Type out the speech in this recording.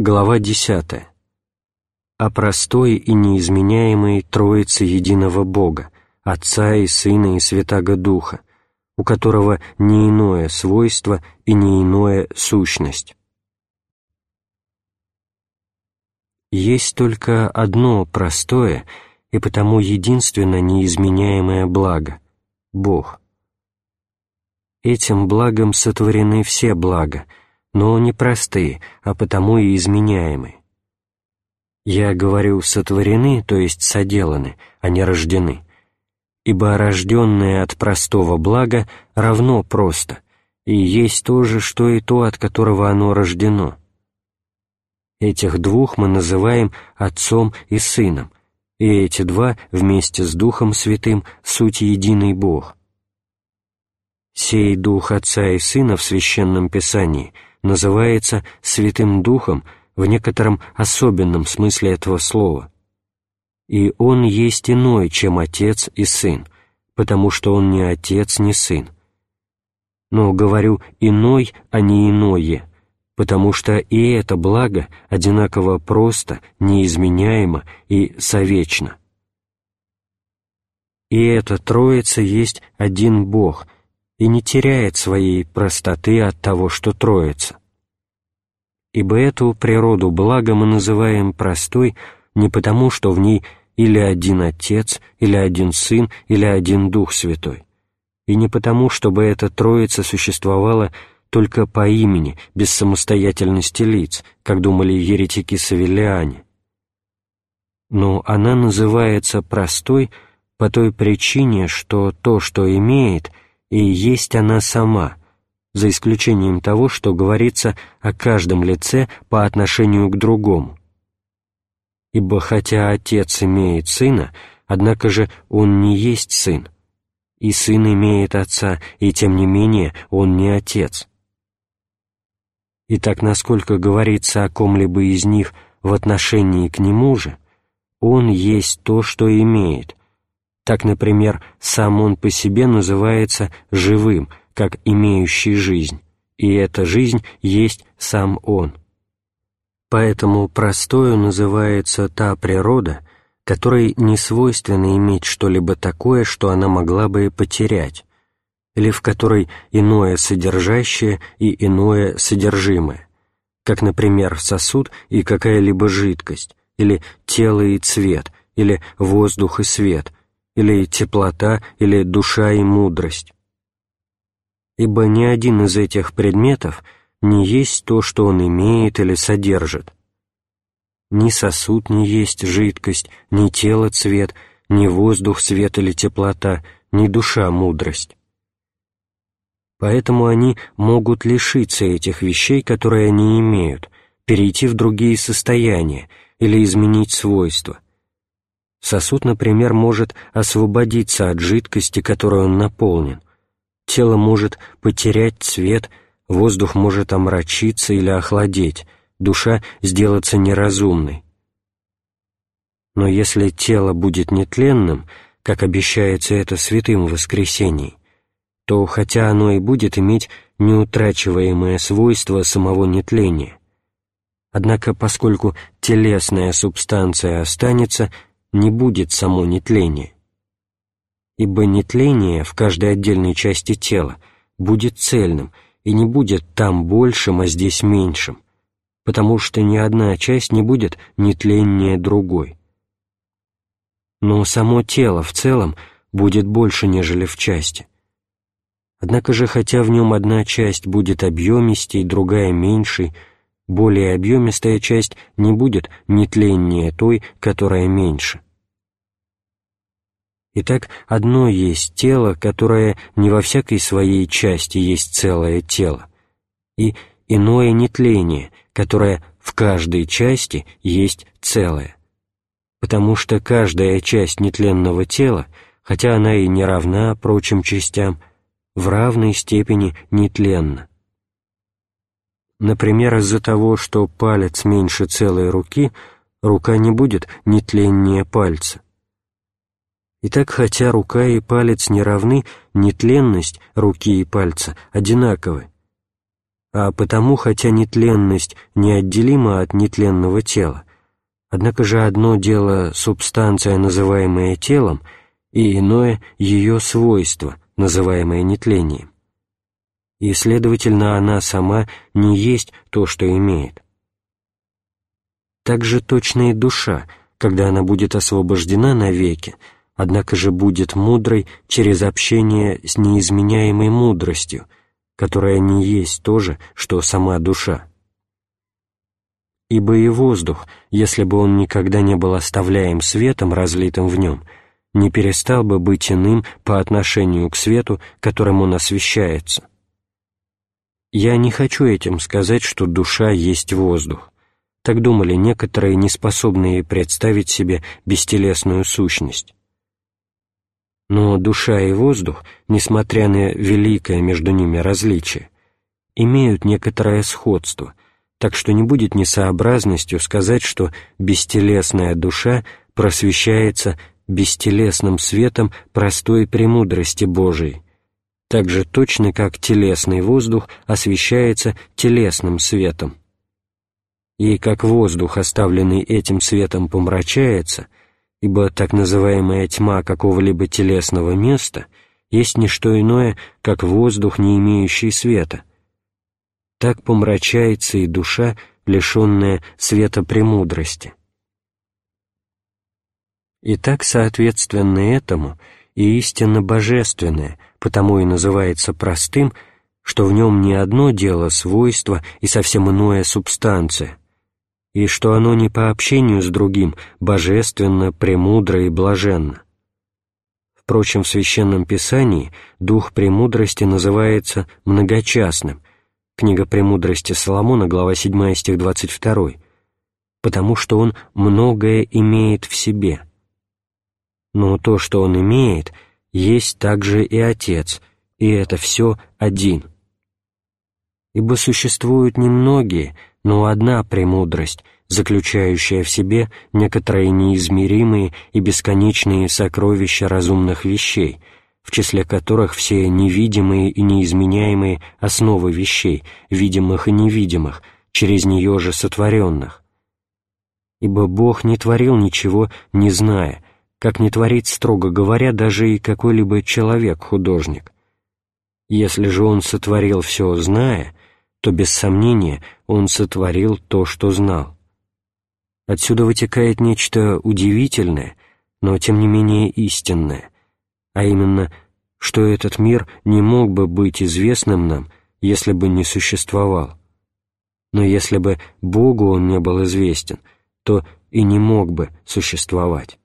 Глава 10. О простой и неизменяемой Троице Единого Бога, Отца и Сына и Святаго Духа, у которого не иное свойство и не иное сущность. Есть только одно простое и потому единственно неизменяемое благо — Бог. Этим благом сотворены все блага — но не простые, а потому и изменяемые. Я говорю «сотворены», то есть «соделаны», а не «рождены», ибо рожденное от простого блага равно просто, и есть то же, что и то, от которого оно рождено. Этих двух мы называем Отцом и Сыном, и эти два вместе с Духом Святым суть единый Бог. Сей Дух Отца и Сына в Священном Писании — называется Святым Духом в некотором особенном смысле этого слова. И Он есть иной, чем Отец и Сын, потому что Он не Отец, не Сын. Но говорю «иной», а не «иное», потому что и это благо одинаково просто, неизменяемо и совечно. И эта Троица есть один Бог — и не теряет своей простоты от того, что троится. Ибо эту природу блага мы называем простой не потому, что в ней или один Отец, или один Сын, или один Дух Святой, и не потому, чтобы эта Троица существовала только по имени, без самостоятельности лиц, как думали еретики-савелиане. Но она называется простой по той причине, что то, что имеет — и есть она сама, за исключением того, что говорится о каждом лице по отношению к другому. Ибо хотя отец имеет сына, однако же он не есть сын, и сын имеет отца, и тем не менее он не отец. Итак, насколько говорится о ком-либо из них в отношении к нему же, он есть то, что имеет, так, например, сам он по себе называется живым, как имеющий жизнь, и эта жизнь есть сам он. Поэтому простою называется та природа, которой не свойственно иметь что-либо такое, что она могла бы потерять, или в которой иное содержащее и иное содержимое, как, например, сосуд и какая-либо жидкость, или тело и цвет, или воздух и свет, или теплота, или душа и мудрость. Ибо ни один из этих предметов не есть то, что он имеет или содержит. Ни сосуд не есть жидкость, ни тело цвет, ни воздух свет или теплота, ни душа мудрость. Поэтому они могут лишиться этих вещей, которые они имеют, перейти в другие состояния или изменить свойства – Сосуд, например, может освободиться от жидкости, которой он наполнен. Тело может потерять цвет, воздух может омрачиться или охладеть, душа сделаться неразумной. Но если тело будет нетленным, как обещается это святым в то хотя оно и будет иметь неутрачиваемое свойство самого нетления, однако поскольку телесная субстанция останется – не будет само нетление. Ибо нетление в каждой отдельной части тела будет цельным и не будет там большим, а здесь меньшим, потому что ни одна часть не будет нетленнее другой. Но само тело в целом будет больше, нежели в части. Однако же, хотя в нем одна часть будет объемистей, другая меньшей, более объемистая часть не будет нетленнее той, которая меньше. Итак, одно есть тело, которое не во всякой своей части есть целое тело, и иное нетление, которое в каждой части есть целое. Потому что каждая часть нетленного тела, хотя она и не равна прочим частям, в равной степени нетленна. Например, из-за того, что палец меньше целой руки, рука не будет нетленнее пальца. Итак, хотя рука и палец не равны, нетленность руки и пальца одинаковы. а потому, хотя нетленность неотделима от нетленного тела, однако же одно дело субстанция, называемая телом, и иное — ее свойство, называемое нетлением. И, следовательно, она сама не есть то, что имеет. Так же точно и душа, когда она будет освобождена навеки, однако же будет мудрой через общение с неизменяемой мудростью, которая не есть то же, что сама душа. Ибо и воздух, если бы он никогда не был оставляем светом, разлитым в нем, не перестал бы быть иным по отношению к свету, которым он освещается. Я не хочу этим сказать, что душа есть воздух. Так думали некоторые, неспособные представить себе бестелесную сущность. Но душа и воздух, несмотря на великое между ними различие, имеют некоторое сходство, так что не будет несообразностью сказать, что бестелесная душа просвещается бестелесным светом простой премудрости Божией, так же точно как телесный воздух освещается телесным светом и как воздух, оставленный этим светом, помрачается, ибо так называемая тьма какого-либо телесного места есть не что иное, как воздух, не имеющий света. Так помрачается и душа, лишенная света премудрости. И так, соответственно этому, и истинно божественное, потому и называется простым, что в нем не одно дело свойство и совсем иное субстанция, и что оно не по общению с другим божественно, премудро и блаженно. Впрочем, в Священном Писании дух премудрости называется многочастным, книга «Премудрости Соломона», глава 7, стих 22, потому что он многое имеет в себе. Но то, что он имеет, есть также и Отец, и это все один. Ибо существуют немногие, но одна премудрость, заключающая в себе некоторые неизмеримые и бесконечные сокровища разумных вещей, в числе которых все невидимые и неизменяемые основы вещей, видимых и невидимых, через нее же сотворенных. Ибо Бог не творил ничего, не зная, как не творит, строго говоря, даже и какой-либо человек-художник. Если же Он сотворил все, зная, то без сомнения он сотворил то, что знал. Отсюда вытекает нечто удивительное, но тем не менее истинное, а именно, что этот мир не мог бы быть известным нам, если бы не существовал. Но если бы Богу он не был известен, то и не мог бы существовать.